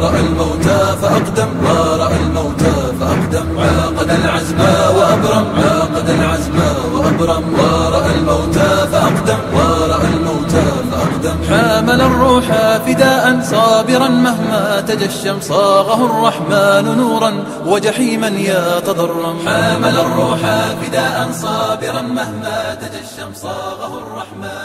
ورأى الموتى فأقدم ورأى الموتى فأقدم. عاقد العزم وأبرم عاقد العزم وأبرم. ورأى الموتى فأقدم ورأى الموتى فأقدم. حامل الروح فداء صابرا مهما تجشم صاغه الرحمن نورا وجحيما يتضرم. حامل الروح فداء صابرا مهما تجشم صاغه الرحمن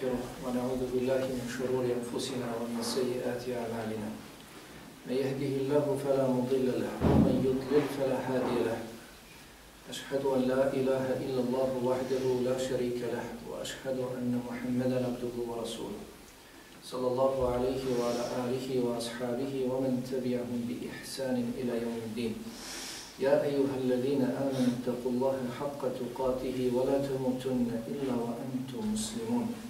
ونستغفره ونعوذ بالله من شرور أنفسنا ومن سيئات أعمالنا. من يهده الله فلا مضل له ومن يضلل فلا هادي له. أشهد أن لا إله إلا الله وحده لا شريك له وأشهد أن محمدا عبده ورسوله. صلى الله عليه وعلى آله وأصحابه ومن تبعهم بإحسان إلى يوم الدين. يا أيها الذين آمنوا اتقوا الله حق تقاته ولا تموتن إلا وأنتم مسلمون.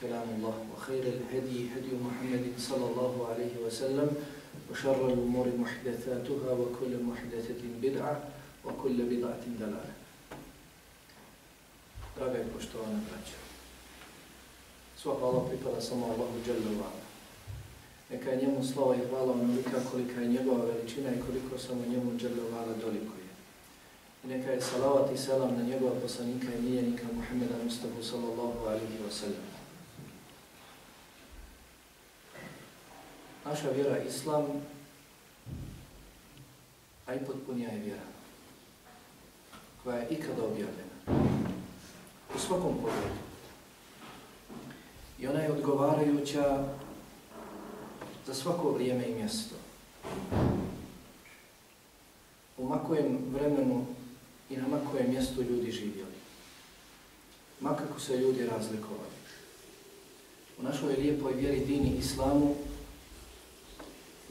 كلام الله وخير الهدي هدي محمد صلى الله عليه وسلم وشر الأمور محدثاتها وكل محدثة بدعة وكل بدعة دلالة Draga i poštovana braća, sva hvala pripada samo Allahu Đalla Neka je njemu slava i hvala onolika kolika je njegova veličina i koliko samo njemu Đalla Vala dolikuje. I neka je salavat i selam na njegova poslanika i mijenika Muhammeda Mustafa sallallahu alihi wa sallam. Naša vjera Islam, a i potpunija je vjera, koja je ikada objavljena. U svakom pogledu. I ona je odgovarajuća za svako vrijeme i mjesto. U makojem vremenu i na makojem mjestu ljudi živjeli. Makako se ljudi razlikovali. U našoj lijepoj vjeri dini islamu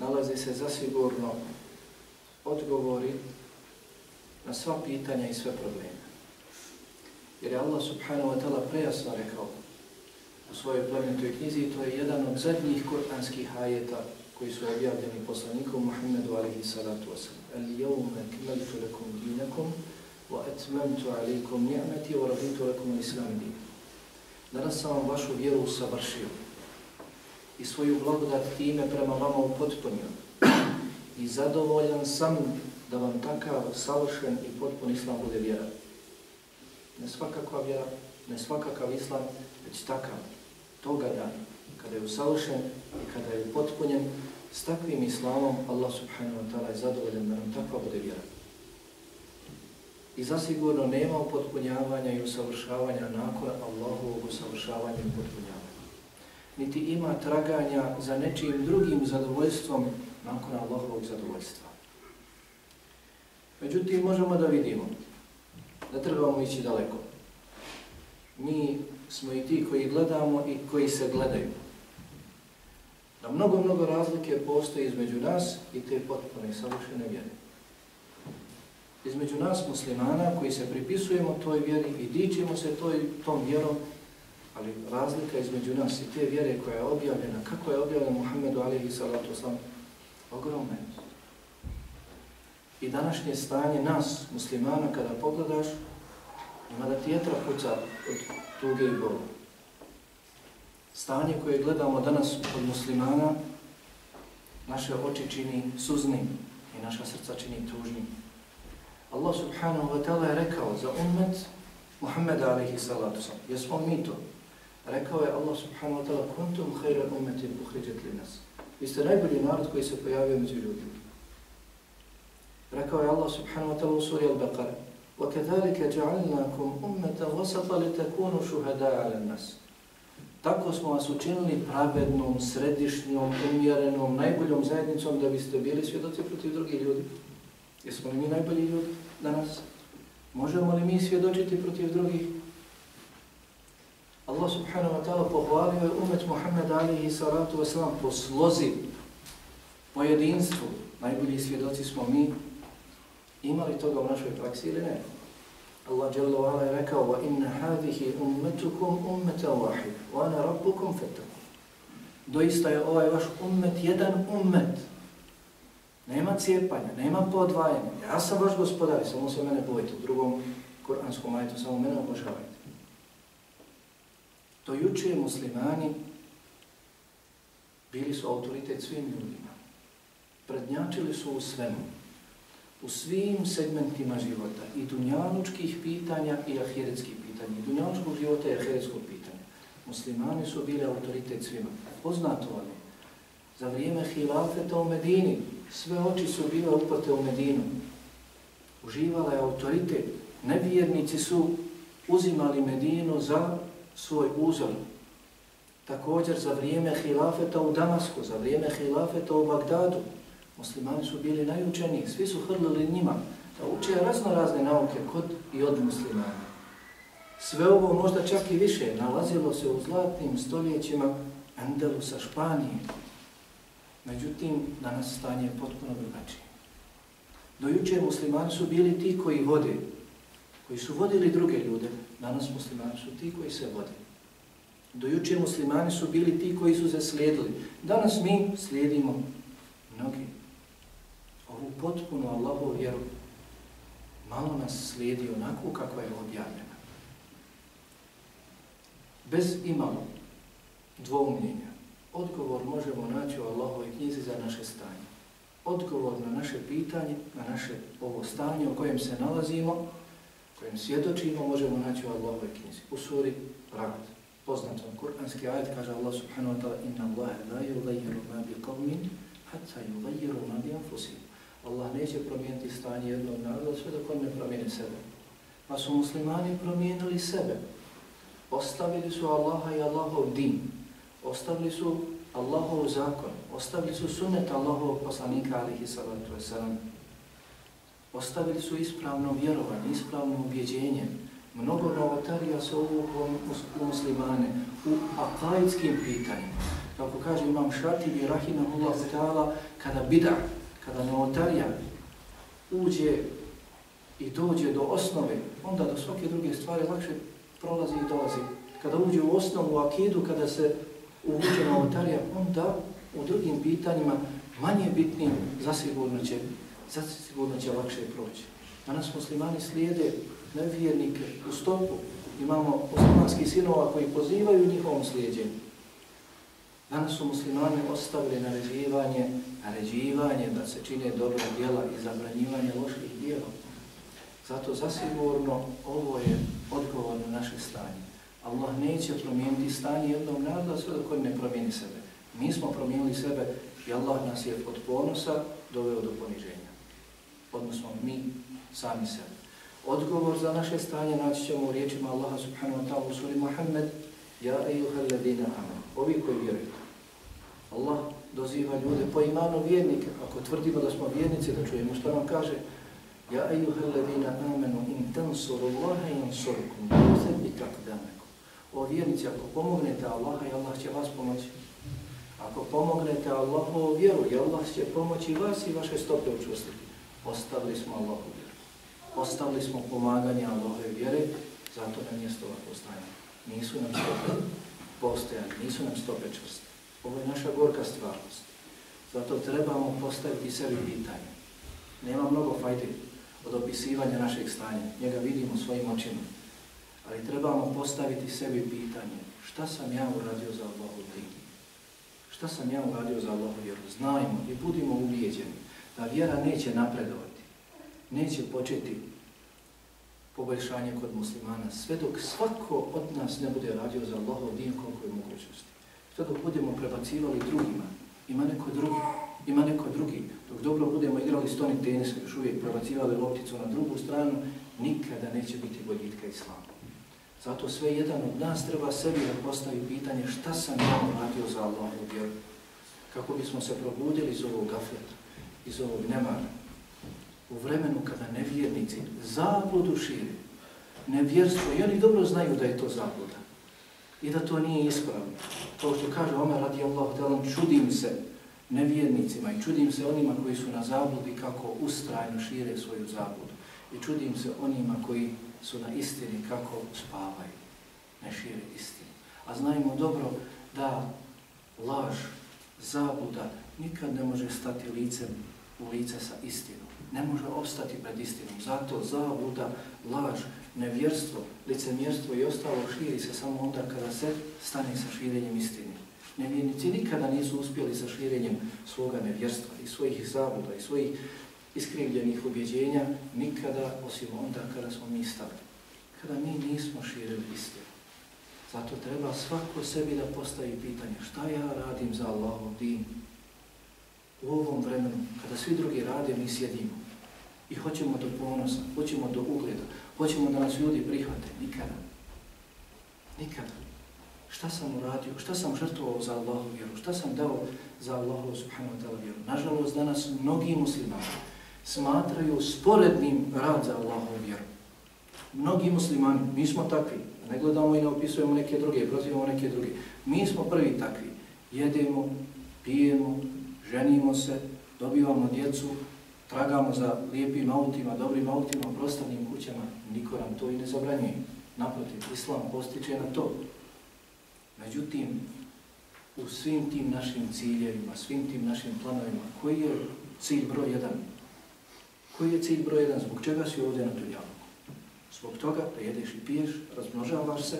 nalazi se zasigurno odgovori na sva pitanja i sve probleme. Jer je Allah subhanahu wa ta'ala prejasno rekao u svojoj plemenitoj knjizi i to je jedan od zadnjih kur'anskih ajeta koji su objavljeni poslanikom Muhammedu alihi salatu wasalam. Al jevme kmeltu lakum dinakum wa etmemtu alikum ni'meti wa raditu lakum islam din. Danas sam vam vašu vjeru savršio i svoju blagodat time prema vama upotpunio i zadovoljan sam da vam takav savršen i potpun islam bude vjera. Ne svakakva vjera, ne svakakav islam, već takav toga dana, kada je usavršen i kada je potpunjen, s takvim islamom Allah subhanahu wa ta'ala je zadovoljan da nam takva bude vjera. I zasigurno nema upotpunjavanja i usavršavanja nakon Allahovog usavršavanja i upotpunjavanja. Niti ima traganja za nečijim drugim zadovoljstvom nakon Allahovog zadovoljstva. Međutim, možemo da vidimo da trebamo ići daleko. Mi smo i ti koji gledamo i koji se gledaju. Da mnogo, mnogo razlike postoji između nas i te potpune i savršene vjere. Između nas muslimana koji se pripisujemo toj vjeri i dičimo se toj, tom vjerom, ali razlika između nas i te vjere koja je objavljena, kako je objavljena Muhammedu alihi salatu oslam, ogromna je. I današnje stanje nas, muslimana, kada pogledaš, ima da tijetra puca od tuge i bolu. Stanje koje gledamo danas od muslimana, naše oči čini suznim i naša srca čini tužnim. Allah subhanahu wa ta'ala je rekao za ummet Muhammeda alaihi salatu sam. Jesmo mi to? Rekao je Allah subhanahu wa ta'ala kuntum khayra ummetin uhriđet li nas. Vi ste najbolji narod koji se pojavio među ljudima. Rekao je Allah subhanahu wa ta'ala u suri Al-Baqara وَكَذَلِكَ جَعَلْنَاكُمْ أُمَّةً وَسَطًا لِتَكُونُوا شُهَدَاءَ عَلَى النَّاسِ Tako smo vas učinili pravednom, središnjom, umjerenom, najboljom zajednicom da biste bili svjedoci protiv drugih ljudi. Jesmo li mi najbolji ljudi danas? Možemo li mi svjedočiti protiv drugih? Allah subhanahu wa ta'ala pohvalio je umet Muhammed alihi salatu wasalam po slozi, po jedinstvu. Najbolji svjedoci smo mi. Imali toga u našoj praksi ili ne? Allah Jalla wa ala je rekao wa inna hadihi ummetukum ummeta wahid wa ana rabbukum fetakum. Doista je ovaj vaš ummet jedan ummet. Nema cijepanja, nema podvajanja. Ja sam vaš gospodar, samo se mene bojite. U drugom kuranskom ajetu samo mene obožavajte. Do juče muslimani bili su autoritet svim ljudima. Prednjačili su u svemu u svim segmentima života, i dunjalučkih pitanja i ahiretskih pitanja. I dunjalučkog života i ahiretskog pitanja. Muslimani su bili autoritet svima. Poznato vam je, za vrijeme hilafeta u Medini, sve oči su bile uprte u Medinu. Uživala je autoritet. Nevjernici su uzimali Medinu za svoj uzor. Također za vrijeme hilafeta u Damasku, za vrijeme hilafeta u Bagdadu, Muslimani su bili najučeniji, svi su hrlili njima da uče razno razne nauke kod i od muslimana. Sve ovo možda čak i više nalazilo se u zlatnim stoljećima Andalusa, Španije. Međutim, danas stanje je potpuno drugačije. Dojuče muslimani su bili ti koji vode, koji su vodili druge ljude, danas muslimani su ti koji se vode. Dojuče muslimani su bili ti koji su se slijedili. Danas mi slijedimo mnogi ovu potpuno Allahovu vjeru, malo nas slijedi onako kako je objavljena. Bez imalo dvoumljenja, odgovor možemo naći u Allahovoj knjizi za naše stanje. Odgovor na naše pitanje, na naše ovo stanje u kojem se nalazimo, kojim svjedočimo, možemo naći u Allahove knjizi. U suri Rad, poznatom kuranski ajed, kaže Allah subhanahu wa ta'ala Inna Allahe la yugayiru ma bi qavmin, hatta yugayiru ma bi anfusim. Allah neće promijeniti stanje jednog naroda sve dok on ne promijeni sebe. Pa su muslimani promijenili sebe. Ostavili su Allaha i Allahov din. Ostavili su Allahov zakon. Ostavili su sunnet Allahovog poslanika alihi salatu wasalam. Ostavili su ispravno vjerovanje, ispravno ubjeđenje. Mnogo novotarija se uvuklo u muslimane u akajitskim pitanjima. Kako kaže imam Šatib i Rahimahullah ta'ala, kada bida, kada novotarija uđe i dođe do osnove, onda do svake druge stvari lakše prolazi i dolazi. Kada uđe u osnovu, u akidu, kada se uvuče novotarija, onda u drugim pitanjima manje bitnim zasigurno će, zasigurno će lakše proći. Danas muslimani slijede nevjernike u stopu. Imamo muslimanskih sinova koji pozivaju njihovom slijedjenju. Danas su muslimani ostavili naređivanje, naređivanje da se čine dobra djela i zabranjivanje loših djela. Zato zasigurno ovo je odgovor na naše stanje. Allah neće promijeniti stanje jednog naroda sve dok on ne promijeni sebe. Mi smo promijenili sebe i Allah nas je od ponosa doveo do poniženja. Odnosno mi sami sebe. Odgovor za naše stanje naći ćemo u riječima Allaha subhanahu wa ta'ala u suri Muhammed Ja ejuha ladina amen. Ovi koji vjerujete. Allah doziva ljude po imanu vjernike. Ako tvrdimo da smo vjernici, da čujemo što nam kaže Ja ejuha ladina amenu in tansuru Allaha in surukum. Sebi tak. O vjernici, ako pomognete Allaha, i Allah će vas pomoći. Ako pomognete Allahu vjeru, i Allah će pomoći vas i vaše stope učustiti. Ostavili smo Allahu vjeru. Ostavili smo pomaganje Allahove vjere, zato nam je ovako stanje. Nisu nam stope postojane, nisu nam stope čvrste. Ovo je naša gorka stvarnost. Zato trebamo postaviti sebi pitanje. Nema mnogo fajde od opisivanja našeg stanja. Njega vidimo svojim očima. Ali trebamo postaviti sebi pitanje. Šta sam ja uradio za Allahu din? Šta sam ja uradio za Allahu vjeru? Znajmo i budimo uvijeđeni da vjera neće napredovati. Neće početi poboljšanje kod muslimana sve dok svako od nas ne bude radio za Allahu din koliko je mogućnosti sve dok budemo prebacivali drugima, ima neko drugi, ima neko drugi, dok dobro budemo igrali stoni tenis, još uvijek prebacivali lopticu na drugu stranu, nikada neće biti boljitka islama. Zato sve jedan od nas treba sebi da postavi pitanje šta sam ja radio za Allahovu vjeru, kako bismo se probudili iz ovog gafleta, iz ovog nemara. u vremenu kada nevjernici zabludu šire, nevjerstvo, i oni dobro znaju da je to zabluda i da to nije ispravno. To što kaže Omer radijallahu ta'ala, čudim se nevjernicima i čudim se onima koji su na zabludi kako ustrajno šire svoju zabludu. I čudim se onima koji su na istini kako spavaju, ne šire istinu. A znajmo dobro da laž, zabluda nikad ne može stati licem u lice sa istinom. Ne može obstati pred istinom. Zato zabluda, laž, nevjerstvo, licemjerstvo i ostalo širi se samo onda kada se stane sa širenjem istine. Nevjernici nikada nisu uspjeli sa širenjem svoga nevjerstva i svojih zabluda i svojih iskrivljenih objeđenja, nikada osim onda kada smo mi stali. Kada mi nismo širili istinu. Zato treba svako sebi da postavi pitanje šta ja radim za Allahov din u ovom vremenu, kada svi drugi rade, mi sjedimo i hoćemo do ponosa, hoćemo do ugleda, hoćemo da nas ljudi prihvate. Nikada. Nikada. Šta sam uradio? Šta sam žrtvovao za Allahu vjeru? Šta sam dao za Allahu subhanahu wa ta'ala vjeru? Nažalost, danas mnogi muslimani smatraju sporednim rad za Allahu vjeru. Mnogi muslimani, mi smo takvi, ne gledamo i ne opisujemo neke druge, prozivamo neke druge. Mi smo prvi takvi. Jedemo, pijemo, ženimo se, dobivamo djecu, tragamo za lijepim autima, dobrim autima, prostavnim kućama, niko nam to i ne zabranjuje. Naprotiv, Islam postiče na to. Međutim, u svim tim našim ciljevima, svim tim našim planovima, koji je cilj broj jedan? Koji je cilj broj jedan? Zbog čega si ovdje na dunjavu? Zbog toga da jedeš i piješ, razmnožavaš se,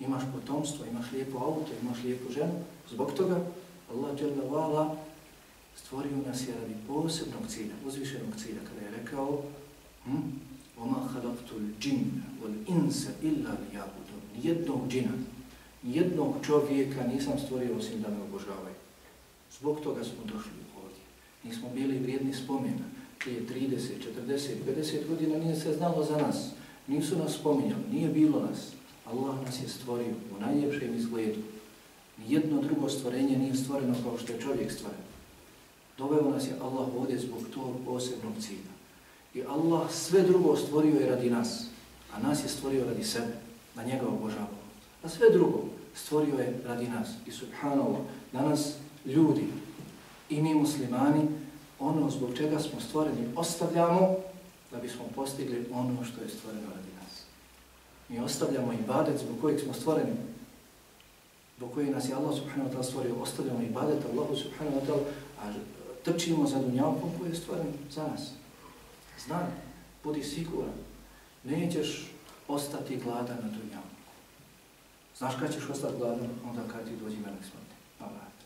imaš potomstvo, imaš lijepo auto, imaš lijepu ženu. Zbog toga Allah dželle stvorio nas je radi posebnog cilja, uzvišenog cilja, kada je rekao hm, وَمَا خَلَقْتُ الْجِنَّ وَالْإِنْسَ إِلَّا لِيَعْبُدُ Nijednog džina, nijednog čovjeka nisam stvorio osim da me obožavaju. Zbog toga smo došli ovdje. Nismo bili vrijedni spomena. Prije 30, 40, 50 godina nije se znalo za nas. Nisu nas spominjali, nije bilo nas. Allah nas je stvorio u najljepšem izgledu. Nijedno drugo stvorenje nije stvoreno kao što je čovjek stvoren. Doveo nas je Allah ovdje zbog tog posebnog cilja. I Allah sve drugo stvorio je radi nas, a nas je stvorio radi sebe, na njega obožavamo. A sve drugo stvorio je radi nas. I subhanallah, danas ljudi i mi muslimani, ono zbog čega smo stvoreni ostavljamo da bismo postigli ono što je stvoreno radi nas. Mi ostavljamo ibadet zbog kojeg smo stvoreni, zbog kojeg nas je Allah subhanahu wa ta'ala stvorio, ostavljamo ibadet Allahu subhanahu wa ta'ala, a trčimo za dunjavkom koji je stvoren za nas. Znaj, budi siguran, nećeš ostati gladan na dunjavku. Znaš kada ćeš ostati gladan? Onda kad ti dođi melek smrti. Pa vrat.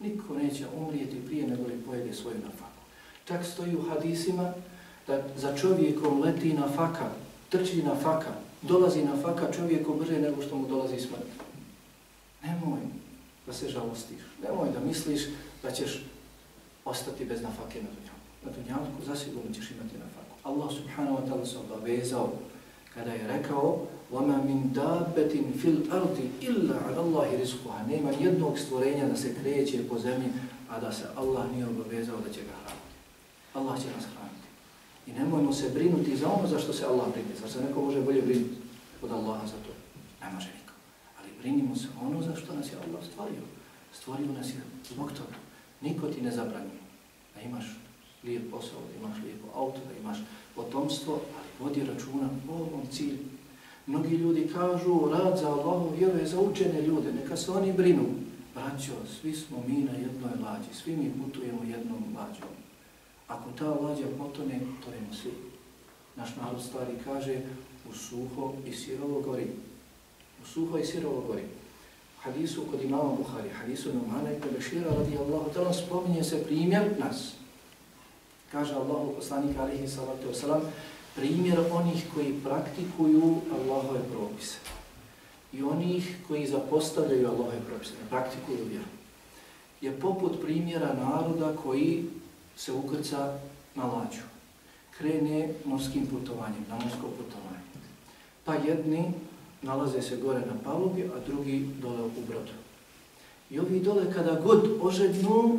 Niko neće umrijeti prije nego li pojede svoju nafaku. Čak stoji u hadisima da za čovjekom leti na faka, trči na faka, dolazi na faka čovjeku brže nego što mu dolazi smrt. Nemoj da se žalostiš. Nemoj da misliš da ćeš ostati bez nafake na dunjavu. Na dunjavu zasigurno ćeš imati nafaku. Allah subhanahu wa ta'ala se obavezao kada je rekao وَمَا مِنْ دَابَةٍ فِي الْأَرْضِ إِلَّا عَلَى اللَّهِ رِزْقُهَا Nema jednog stvorenja da se kreće po zemlji, a da se Allah nije obavezao da će ga hraniti. Allah će nas hraniti. I nemojmo se brinuti za ono za što se Allah brine. Zar se neko može bolje brinuti od Allaha za to? Ne može niko. Ali brinimo se ono za što nas je Allah stvorio. Stvorio nas je zbog toga. Niko ti ne zabranjuje da imaš lijep posao, da imaš lijepo auto, da imaš potomstvo, ali vodi računa u ovom cilju. Mnogi ljudi kažu, rad za Allahom vjeruje za učene ljude, neka se oni brinu. Braćo, svi smo mi na jednoj lađi, svi mi putujemo jednom lađom. Ako ta lađa potone, to je svi. Naš narod stvari kaže, u suho i sirovo gori. U suho i sirovo gori hadisu kod imama Buhari, hadisu Numana i Bešira radijallahu ta'ala spominje se primjer nas. Kaže Allahu poslanik alihi salatu wasalam, primjer onih koji praktikuju Allahove propise. I onih koji zapostavljaju Allahove propise, ne praktikuju vjeru. Je poput primjera naroda koji se ukrca na lađu. Krene morskim putovanjem, na morsko putovanje. Pa jedni nalaze se gore na palubi, a drugi dole u brodu. I ovi dole kada god ožednu,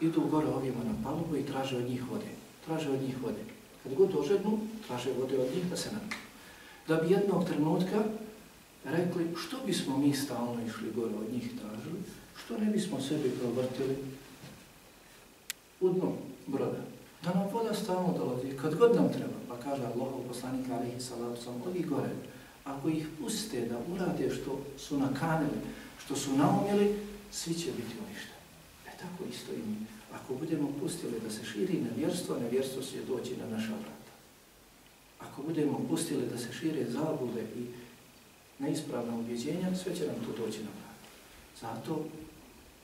idu gore ovima na palubu i traže od njih vode. traže od njih vode. Kad god ožednu, traže vode od njih da se napiju. Da bi jednog trenutka rekli što bismo mi stalno išli gore od njih tražili, što ne bismo sebi provrtili u dnu broda. Da nam voda stalno dolazi, kad god nam treba, pa kaže Allah, poslanik alihi salatu sam, odi gore, ako ih puste da urade što su nakanili, što su naumjeli, svi će biti uništeni. E tako isto i mi. Ako budemo pustili da se širi nevjerstvo, nevjerstvo će doći na naša vrata. Ako budemo pustili da se šire zabude i neispravna ubjeđenja, sve će nam to doći na vrata. Zato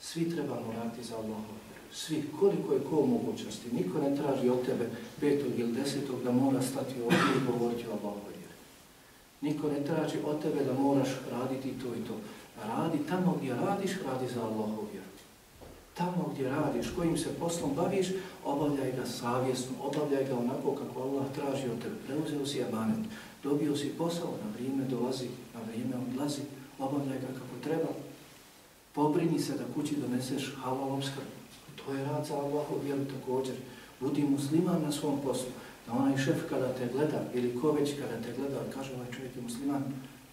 svi trebamo raditi za Allahom svi, koliko je ko mogućnosti. Niko ne traži od tebe petog ili desetog da mora stati ovdje i govoriti o Allahove. Niko ne traži od tebe da moraš raditi to i to. Radi tamo gdje radiš, radi za Allahovu vjeru. Tamo gdje radiš, kojim se poslom baviš, obavljaj ga savjesno, obavljaj ga onako kako Allah traži od tebe. Preuzeo si amanet, dobio si posao, na vrijeme dolazi, na vrijeme odlazi, obavljaj ga kako treba. Pobrini se da kući doneseš halalom skrbu. To je rad za Allahu vjeru također. Budi musliman na svom poslu. Da onaj šef kada te gleda ili ko već kada te gleda, kaže ovaj čovjek je musliman,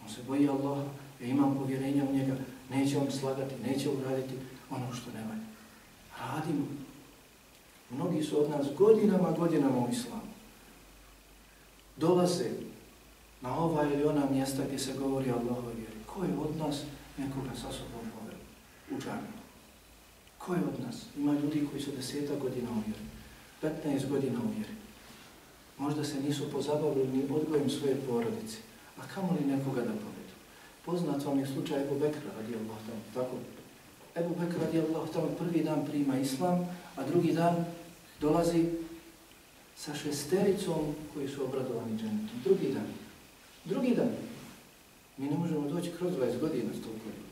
on se boji Allaha, ja imam povjerenja u njega, neće on slagati, neće uraditi ono što ne valja. Radimo. Mnogi su od nas godinama, godinama u islamu. Dolaze na ova ili ona mjesta gdje se govori o Allahove vjeri. Ko je od nas nekoga sa sobom poveo u džanju? Ko je od nas? Ima ljudi koji su deseta godina u vjeri, 15 godina u vjeri. Možda se nisu pozabavili ni odgojem svoje porodice. A kamo li nekoga da povedu? Poznat vam je slučaj Ebu Bekra radi Allah tamo. Tako? Ebu Bekra radi Allah tamo prvi dan prima islam, a drugi dan dolazi sa šestericom koji su obradovani dženetom. Drugi dan. Drugi dan. Mi ne možemo doći kroz 20 godina s toliko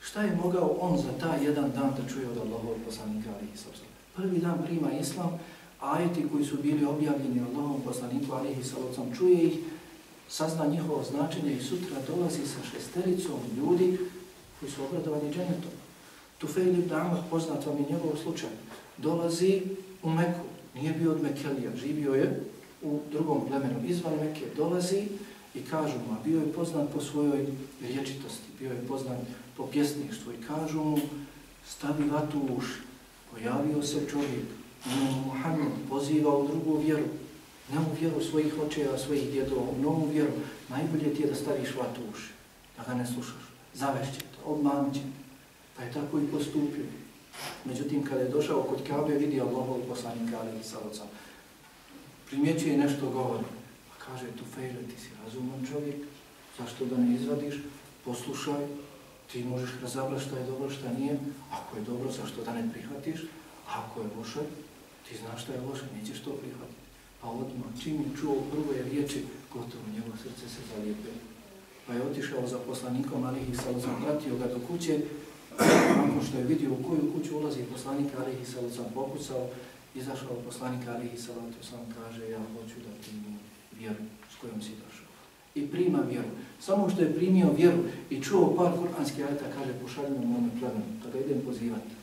Šta je mogao on za taj jedan dan da čuje od Allahov poslanika alihi sallam? Prvi dan prima islam, ajeti koji su bili objavljeni Allahom poslaniku alihi sallam, čuje ih, sazna njihovo značenje i sutra dolazi sa šestericom ljudi koji su obradovani dženetom. Tufejl ibn Amr, poznat vam je njegov slučaj, dolazi u Meku, nije bio od Mekelija, živio je u drugom plemenu izvan Meke, dolazi i kažu mu, bio je poznat po svojoj riječitosti, bio je poznat po pjesništvu i kažu mu stavi vatu u uši. Pojavio se čovjek, Imam Muhammed, poziva u drugu vjeru, ne u vjeru svojih očeva, svojih djedova, u novu vjeru. Najbolje ti je da staviš vatu u uši, da ga ne slušaš. Zavešće to, obmanut će. Pa je tako i postupio. Međutim, kada je došao kod Kabe, vidi Allahov poslanika, ali i. Primjećuje nešto govori. Pa kaže, tu fejle, ti si razuman čovjek, zašto da ne izvadiš? Poslušaj, ti možeš razabrati šta je dobro, šta nije. Ako je dobro, zašto da ne prihvatiš? A ako je loše, ti znaš šta je loše, nećeš to prihvatiti. Pa odmah, čim je čuo prve riječi, gotovo, njegovo srce se zalijepe. Pa je otišao za poslanikom, ali ih sam pratio ga do kuće. Nakon što je vidio u koju kuću ulazi poslanik, ali ih sam pokucao, izašao poslanik, ali ih sam kaže, ja hoću da primim vjeru s kojom si došao i prima vjeru. Samo što je primio vjeru i čuo par kuranskih ajta, kaže pošalji me mome plemenu, da pa ga idem pozivati.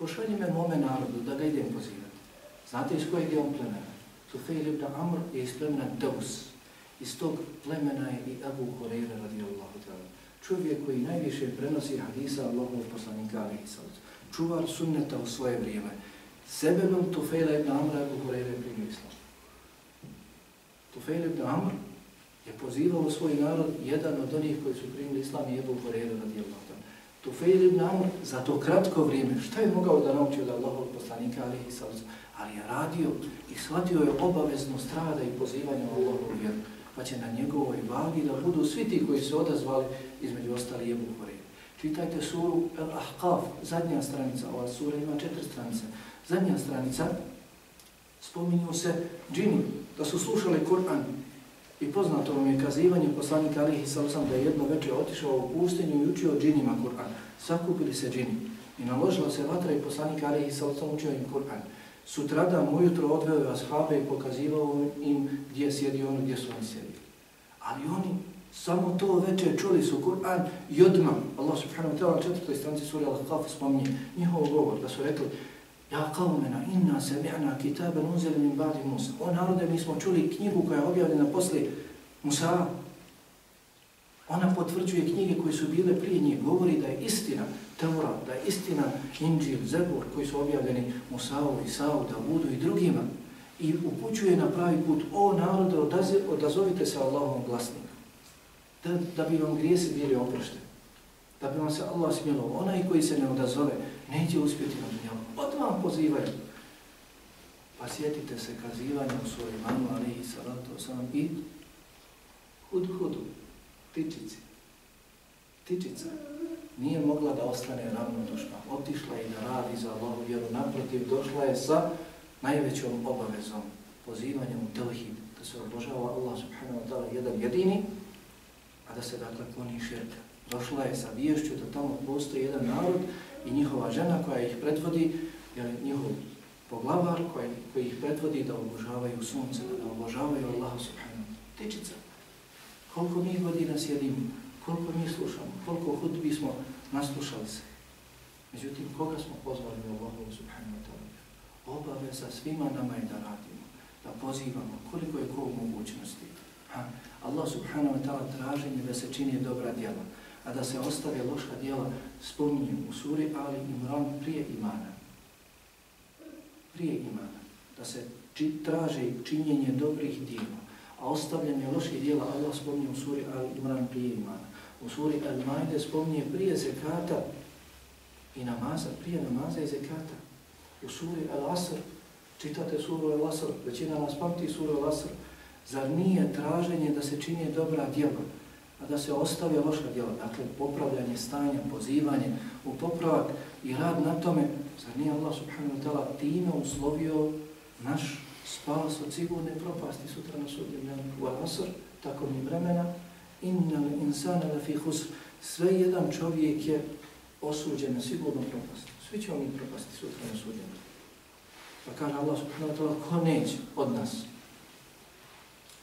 Pošalji me mome narodu, da ga idem pozivati. Znate iz kojeg je on plemena? Tufejl ibn Amr je iz plemena Daus. Iz tog plemena je i Abu Hureyre radijallahu ta'ala. Čovjek koji najviše prenosi hadisa Allahov poslanika alihi sallam. Čuvar sunneta u svoje vrijeme. Sebebom Tufejla ibn Amra Abu Hureyre primio islam. Tufejl ibn Amr je pozivao svoj narod, jedan od onih koji su primili islam i Ebu Horeira radijallahu ta'ala. Tufejl ibn Amr za to kratko vrijeme, šta je mogao da nauči od Allahov poslanika Ali i Ali je radio i shvatio je obavezno strada i pozivanje u Allahov vjeru, pa će na njegovoj vagi da budu svi ti koji se odazvali između ostali Ebu Horeira. Čitajte suru Al-Ahqaf, zadnja stranica, ova sura ima četiri stranice. Zadnja stranica, spominju se džini, da su slušali Kur'an, I poznato vam je kazivanje poslanika Alihi Salusam da je jedno večer otišao u pustinju i učio džinima Kur'an. Sakupili se džini i naložila se vatra i poslanika Alihi Salusam učio im Kur'an. Sutradan ujutro odveo je ashabe i pokazivao im gdje sjedi on, gdje su oni sjedili. Ali oni samo to večer čuli su Kur'an i odmah, Allah subhanahu wa ta'ala na četvrtoj stranci suri Al-Haf spominje njihov govor da su rekli Ja qaumena inna sami'na kitaban unzila min ba'di Musa. O narode, mi smo čuli knjigu koja je objavljena posle Musa. Ona potvrđuje knjige koje su bile prije njih. Govori da je istina Teurat, da je istina Inđil, Zebur koji su objavljeni Musa'u, Isa'u, Davudu i drugima. I upućuje na pravi put. O narode, odazovite se Allahom glasniku. Da, da bi vam grijesi bili oprošteni. Da bi vam se Allah smjelo. Onaj koji se ne odazove, neće uspjeti na Pa odmah pozivaju. Pa sjetite se kazivanja u svojoj manu, ali i salatu osalam, i hudhudu, tičici. Tičica nije mogla da ostane ravnodušna. Otišla je da radi za Allahu vjeru. Naprotiv, došla je sa najvećom obavezom, pozivanjem u tevhid, da se obožava Allah subhanahu wa ta'ala jedan jedini, a da se dakle kloni širka. Došla je sa viješću da tamo postoji jedan narod i njihova žena koja ih predvodi, jer njihov poglavar koji, koji ih predvodi da obožavaju sunce, da obožavaju Allah subhanahu Tečica. Koliko mi godina sjedimo, koliko mi slušamo, koliko hudbi smo naslušali se. Međutim, koga smo pozvali u Allahu subhanahu wa ta'ala? Obaveza svima nama je da radimo, da pozivamo koliko je ko u mogućnosti. Ha. Allah subhanahu wa ta'ala traženje da se čini dobra djela, a da se ostave loša djela spominju u suri Ali Imran prije imana. Prije imana. Da se či, traže činjenje dobrih djela, a ostavljanje loših djela Allah spominje u suri Al-Imran prije imana u suri Al-Majde spominje prije zekata i namaza, prije namaza i zekata. U suri Al-Asr, čitate suru Al-Asr, većina nas pamti suru Al-Asr, zar nije traženje da se čini dobra djela, a da se ostave loša djela, dakle popravljanje stanja, pozivanje u popravak i rad na tome, zar nije Allah subhanahu wa ta'ala time uslovio naš spas od sigurne propasti sutra na sudnjem danu u Asr, tako mi vremena, innal insana la fi khusr. Sve jedan čovjek je osuđen na sigurnu propast. Svi ćemo mi propasti sutra na sudnjem pa kaže Allah subhanahu wa ta'ala ko neće od nas?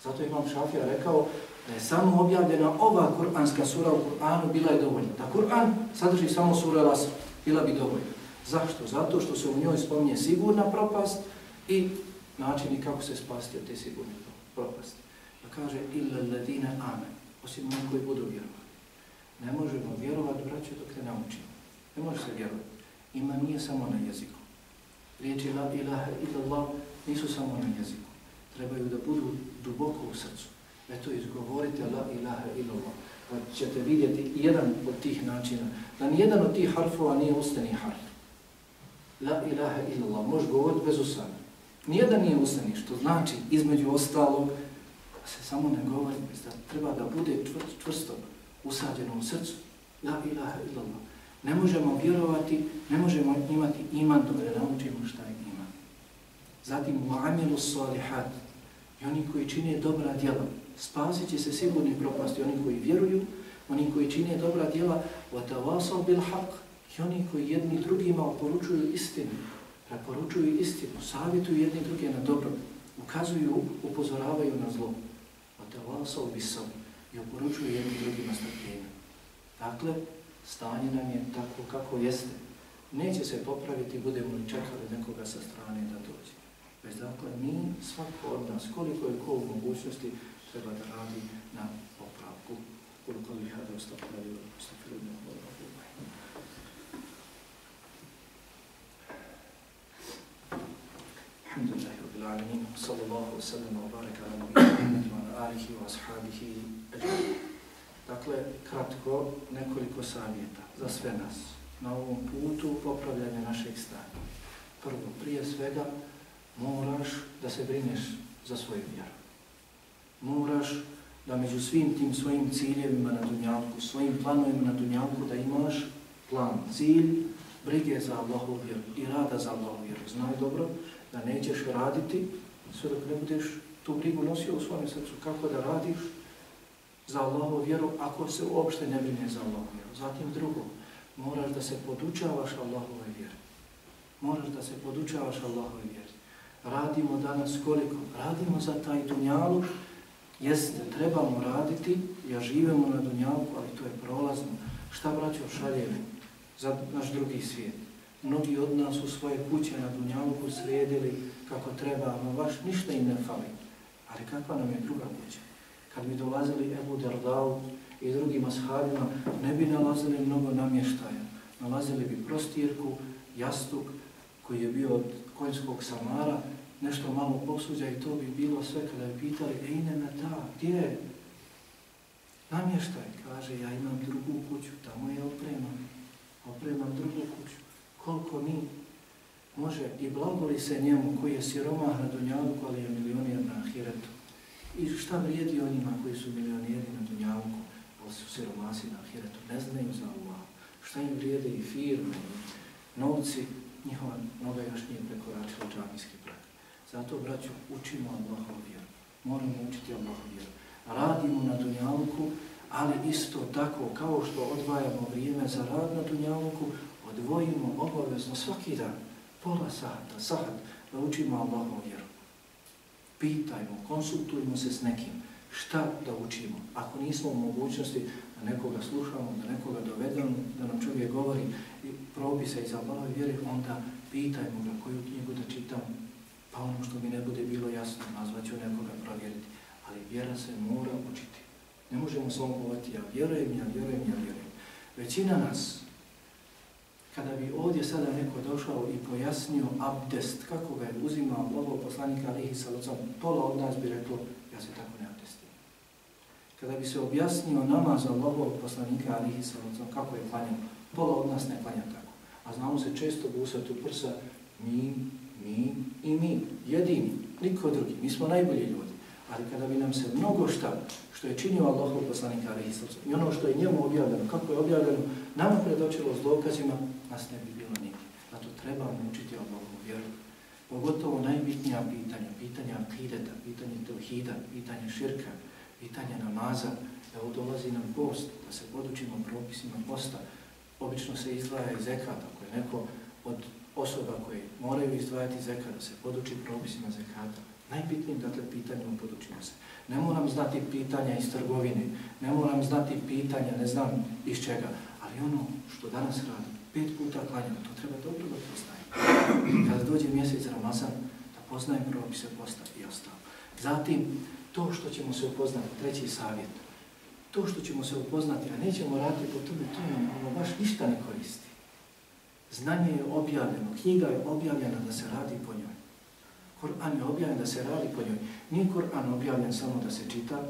Zato imam Šafija rekao da je samo objavljena ova kuranska sura u Kur'anu bila je dovoljna da Kur'an sadrži samo sura Lasr, bila bi dovoljna zašto? zato što se u njoj spominje sigurna propast i načini kako se spasti od te sigurne propasti pa kaže illa ladina amen osim oni koji budu vjerovati. Ne možemo vjerovati, braću, dok ne naučimo. Ne može se vjerovati. Ima nije samo na jeziku. Riječi la ilaha illallah nisu samo na jeziku. Trebaju da budu duboko u srcu. Eto, izgovorite la ilaha illallah. Pa ćete vidjeti jedan od tih načina. Da nijedan od tih harfova nije ustani harf. La ilaha illallah. Možeš govoriti bez usana. Nijedan nije ustani, što znači između ostalog se samo ne govori, da treba da bude čvrsto usađeno u srcu. La ilaha illallah. Ne možemo vjerovati, ne možemo imati iman dok ne naučimo šta je iman. Zatim, mu'amilu salihat. I oni koji čine dobra djela, spasit će se sigurni propasti. Oni koji vjeruju, oni koji čine dobra djela, وَتَوَاسَوْ بِالْحَقِّ I oni koji jedni drugima oporučuju istinu, preporučuju istinu, savjetuju jedni druge na dobro, ukazuju, upozoravaju na zlo tawasau bisam i oporučuju jednim drugima strpljenja. Dakle, stanje nam je tako kako jeste. Neće se popraviti, budemo li čekali nekoga sa strane da dođe. Već dakle, mi, svako od nas, koliko je ko u mogućnosti, treba da radi na popravku. Koliko li hada na popravku. Alhamdulillahi Rabbil Alamin, sallallahu sallam wa baraka ala nabiyyi wa alihi wa ashabihi Dakle, kratko, nekoliko savjeta za sve nas na ovom putu popravljanja našeg stanja. Prvo, prije svega, moraš da se brineš za svoju vjeru. Moraš da među svim tim svojim ciljevima na dunjalku, svojim planovima na dunjalku, da imaš plan, cilj, brige za Allahu vjeru i rada za Allahu vjeru. Znaj dobro da nećeš raditi sve dok ne budeš tu brigu nosio u svome srcu, kako da radiš za Allahovu vjeru, ako se uopšte ne brine za Allahovu vjeru. Zatim drugo, moraš da se podučavaš Allahove vjeri. Moraš da se podučavaš Allahove vjeri. Radimo danas koliko? Radimo za taj dunjalu, jeste, trebamo raditi, ja živemo na Dunjavku, ali to je prolazno. Šta braćo šaljemo za naš drugi svijet? Mnogi od nas u svoje kuće na Dunjavku sredili kako treba, no baš ništa im ne fali. Ali kakva nam je druga kuća? Kad bi dolazili Ebu Dardau i drugim ashabima, ne bi nalazili mnogo namještaja. Nalazili bi prostirku, jastuk koji je bio od konjskog samara, nešto malo posuđa i to bi bilo sve kada bi pitali, ejne me ta, gdje je? Namještaj, kaže, ja imam drugu kuću, tamo je opremam, opremam drugu kuću. Koliko mi može i blagoli se njemu koji je siromah na Dunjavuku, ali je milionir na Ahiretu. I šta vrijedi onima koji su milioniri na Dunjavuku, ali su siromasi na Ahiretu, ne znaju za Allah. Šta im vrijede i firme, novci, njihova noga još nije prekoračila. Zato, braću, učimo Allahovu vjeru. Moramo učiti Allahovu vjeru. Radimo na dunjalku, ali isto tako, kao što odvajamo vrijeme za rad na dunjalku, odvojimo obavezno svaki dan, pola sata, sat, da učimo Allahovu vjeru. Pitajmo, konsultujmo se s nekim, šta da učimo. Ako nismo u mogućnosti da nekoga slušamo, da nekoga dovedemo, da nam čovjek govori i propisa iz Allahove vjere, onda pitajmo ga koju knjigu da čitam, a ono što mi ne bude bilo jasno, nazvaću nekoga provjeriti. Ali vjera se mora učiti. Ne možemo samo govoriti, ja vjerujem, ja vjerujem, ja vjerujem. Većina nas, kada bi ovdje sada neko došao i pojasnio abdest, kako ga je uzimao ovo poslanika Alihi Salocom, pola od nas bi reklo, ja se tako ne abdestim. Kada bi se objasnio namaz Allahovog poslanika Alihi Salocom, kako je klanjao, pola od nas ne klanja tako. A znamo se često busati u prsa, mi, mi i mi, jedini, niko drugi, mi smo najbolji ljudi. Ali kada bi nam se mnogo šta, što je činio Allahov poslanik Ali Salocom, i ono što je njemu objavljeno, kako je objavljeno, nama predočilo s dokazima, nas ne bi bilo niti. Zato trebamo učiti Allahovu vjeru. Pogotovo najbitnija pitanja, pitanja akideta, pitanje tevhida, pitanje širka, pitanje namaza, da dolazi nam post, da se podučimo propisima posta. Obično se izdvaja i zekat, ako je neko od osoba koje moraju izdvajati zekat, da se poduči propisima zekata. Najbitnijim, dakle, pitanjima podučimo se. Ne moram znati pitanja iz trgovine, ne moram znati pitanja, ne znam iz čega, ali ono što danas radim, pet puta klanjamo, to treba dobro da poznajem. Kada dođe mjesec Ramazan, da poznajem propise posta i ostalo. Zatim, to što ćemo se upoznati, treći savjet, to što ćemo se upoznati, a nećemo raditi po tome, to nam ono baš ništa ne koristi. Znanje je objavljeno, knjiga je objavljena da se radi po njoj. Kur'an je objavljen da se radi po njoj. Nije Kur'an objavljen samo da se čita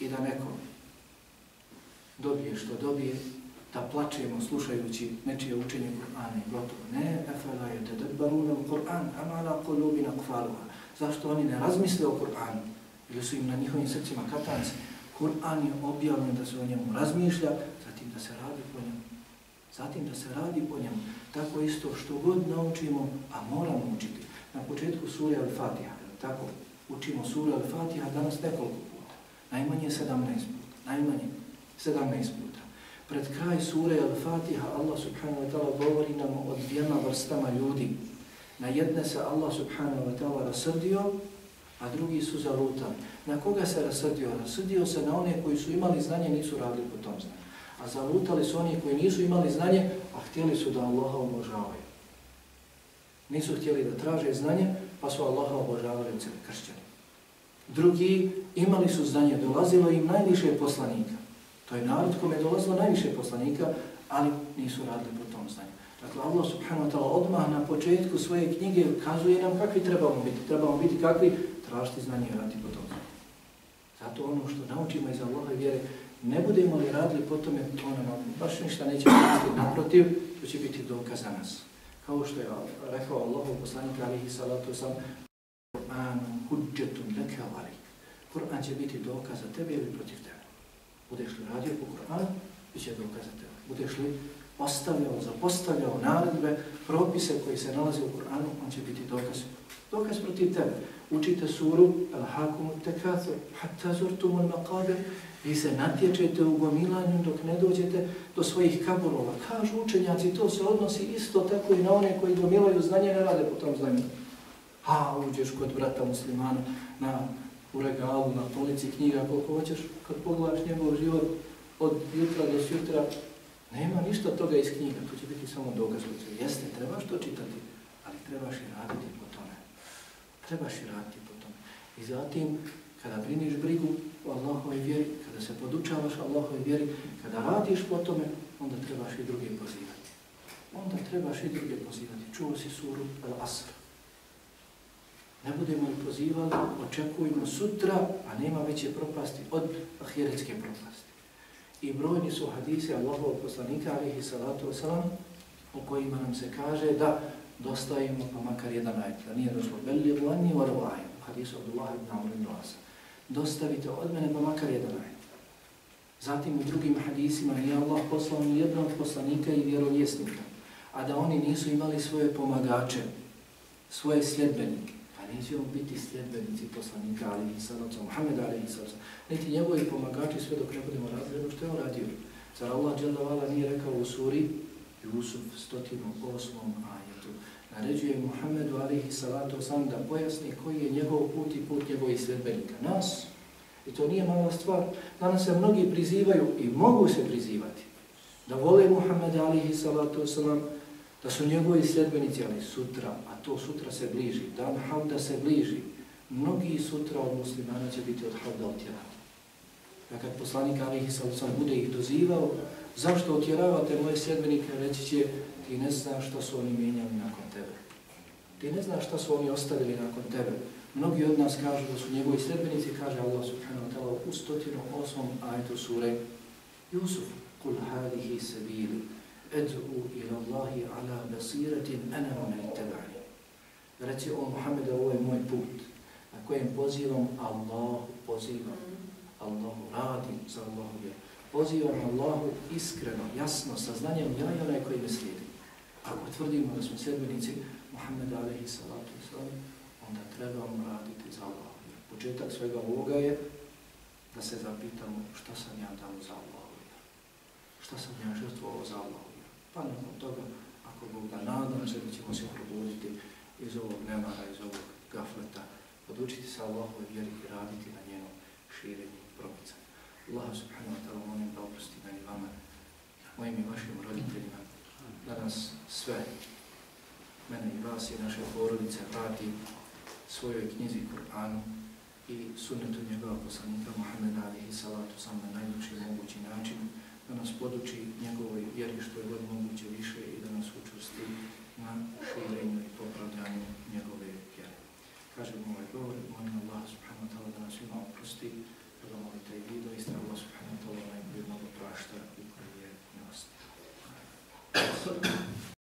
i da neko dobije što dobije, da plačemo slušajući nečije učenje Kur'ana i gotovo. Ne, efela je te debaruna u Kur'an, amala kolubina kvaluha. Zašto oni ne razmisle o Kur'anu? Ili su im na njihovim srcima katanci? Kur'an je objavljen da se o njemu razmišlja, zatim da se radi po njemu. Zatim da se radi po njemu. Tako isto što god naučimo, a moramo učiti. Na početku sura Al-Fatiha, tako učimo sura Al-Fatiha danas nekoliko puta. Najmanje 17 puta. Najmanje 17 puta. Pred kraj sure Al-Fatiha Allah subhanahu wa ta'ala govori nam o dvijema vrstama ljudi. Na jedne se Allah subhanahu wa ta'ala rasrdio, a drugi su zalutali. Na koga se rasrdio? Rasrdio se na one koji su imali znanje, nisu radili po tom znanju. A zalutali su oni koji nisu imali znanje, a htjeli su da Allaha obožavaju. Nisu htjeli da traže znanje, pa su Allaha obožavali cijeli kršćani. Drugi imali su znanje, dolazilo im najviše poslanika. To je narod kome je dolazilo najviše poslanika, ali nisu radili po tom znanju. Dakle, Allah subhanahu wa ta'ala odmah na početku svoje knjige kazuje nam kakvi trebamo biti. Trebamo biti kakvi? Tražiti znanje i raditi po tom znanju. Zato ono što naučimo iz Allaha vjere, ne budemo li radili po tome, to nam baš ništa neće biti naprotiv, to će biti dokaz za nas. Kao što je rekao Allahu poslanika alihi salatu sam, Kur'an hudjetun leke alik. Kur'an će biti dokaz za tebe ili protiv tebe. Budeš li radio po Kur'anu, bit će dokaz za tebe. Budeš li ostavljao, zapostavljao naredbe, propise koji se nalaze u Kur'anu, on će biti dokaz. Dokaz protiv tebe. Učite suru Al-Hakumu Tekathur, hatta Zurtumul Maqabir, vi se natječete u gomilanju dok ne dođete do svojih kaburova. Kažu učenjaci, to se odnosi isto tako i na one koji gomilaju znanje, ne rade po tom znanju. A, uđeš kod brata muslimana na u regalu, na polici knjiga, koliko hoćeš, kad pogledaš njegov život od jutra do sutra, Nema ništa toga iz knjiga, to će biti samo dokaz. Jeste, trebaš to čitati, ali trebaš i raditi po tome. Trebaš i raditi po tome. I zatim, kada briniš brigu u Allahove vjeri, kada se podučavaš Allahove vjeri, kada radiš po tome, onda trebaš i druge pozivati. Onda trebaš i druge pozivati. Čuo si suru Al-Asr. Ne budemo li pozivali, očekujemo sutra, a nema veće propasti od ahiretske propasti. I brojni su hadise Allahovog poslanika, alihi salatu wasalam, u kojima nam se kaže da dostajemo pa makar jedan ajet. Da nije došlo, belli uani wa ravai, hadisu Abdullah ibn Amr ibn Asa. Dostavite od mene pa makar jedan ajet. Zatim u drugim hadisima nije Allah poslao ni jednog poslanika i vjerovjesnika, a da oni nisu imali svoje pomagače, svoje sljedbenike pa on biti sljedbenici poslanika Ali i Muhammed Muhammeda Ali i niti njegovi pomagači sve dok ne budemo radili ono što je on radio. Zar Allah dželavala nije rekao u suri Jusuf 108. ajetu, naređuje Muhammedu alihi salatu osam da pojasni koji je njegov put i put njegovih sredbenika. Nas. I to nije mala stvar. Danas se mnogi prizivaju i mogu se prizivati da vole Muhammeda alihi salatu osam, da su njegovi sredbenici, ali sutra, a to sutra se bliži, dan havda se bliži, mnogi sutra od muslimana će biti od havda otjerani. Ja kad poslanik Alihi osam bude ih dozivao, zašto otjeravate moje sredbenike, reći će, ti ne znaš šta su oni mijenjali nakon tebe. Ti ne znaš šta su oni ostavili nakon tebe. Mnogi od nas kažu da su njegovi sredbenici, kaže Allah subhanahu wa ta'ala u 108. ajetu sure Jusuf, kul hadihi sabili, ed'u ila Allahi ala basiratin ana wa man ittaba'ani. Reci o Muhammedu, ovo je moj put na kojem pozivam Allahu, pozivam Allahu, radim za Allahu vjeru. Pozivam Allahu iskreno, jasno, sa znanjem ja i onaj koji me slijedi. Ako tvrdimo da smo sedmenici Muhammed alaihi salatu i onda trebamo raditi za Allah. Početak svega ovoga je da se zapitamo šta sam ja dao za Allah. Šta sam ja žrtvovao za Allah. Pa nakon toga, ako Bog da nadam se da ćemo se probuditi iz ovog nemara, iz ovog gafleta, podučiti se Allahove vjeri i raditi na njenom širenju propicanju. Allah subhanahu wa ta'ala molim da oprosti meni vama, mojim i vašim roditeljima, da nas sve, mene i vas i naše porodice vrati svojoj knjizi Kur'anu i sunnetu njegova poslanika Muhammeda alihi salatu sam na najljepši mogući način, da nas poduči njegovoj vjeri što je god moguće više i da nas učusti na širenju i popravljanju njegove vjere. Kažem ovaj govor, molim Allah subhanahu wa ta'ala da nas ima oprosti, da ga molite i vi, doista Allah subhanahu Thank you.